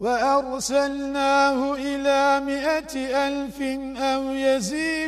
وأرسلناه إلى مئة ألف أو يزيد